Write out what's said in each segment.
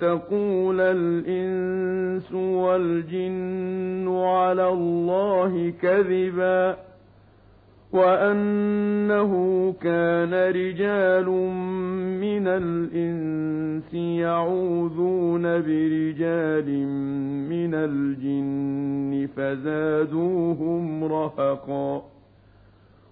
تقول الإنس والجن على الله كذبا وأنه كان رجال من الإنس يعوذون برجال من الجن فزادوهم رهقا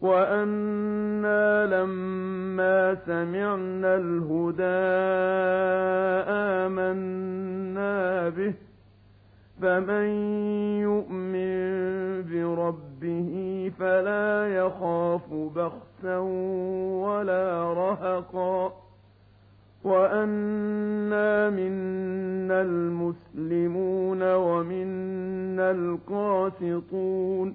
وأنا لما سمعنا الهدى آمنا به فمن يؤمن بربه فلا يخاف بخسا ولا رهقا وأنا منا المسلمون ومنا القاسطون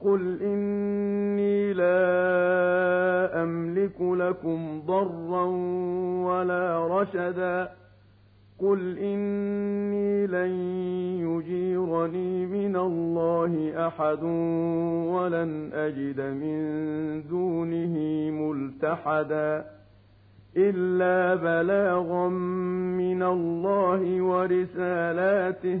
قل إني لا أملك لكم ضرا ولا رشدا قل إني لن يجيرني من الله أحد ولن أجد من دونه ملتحدا إلا بلاغا من الله ورسالاته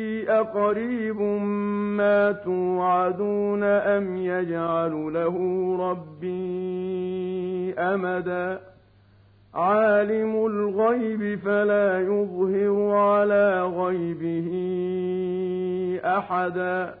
أقريب ما توعدون أم يجعل له ربي أمدا؟ عالم الغيب فلا يظهر على غيبه أحدا.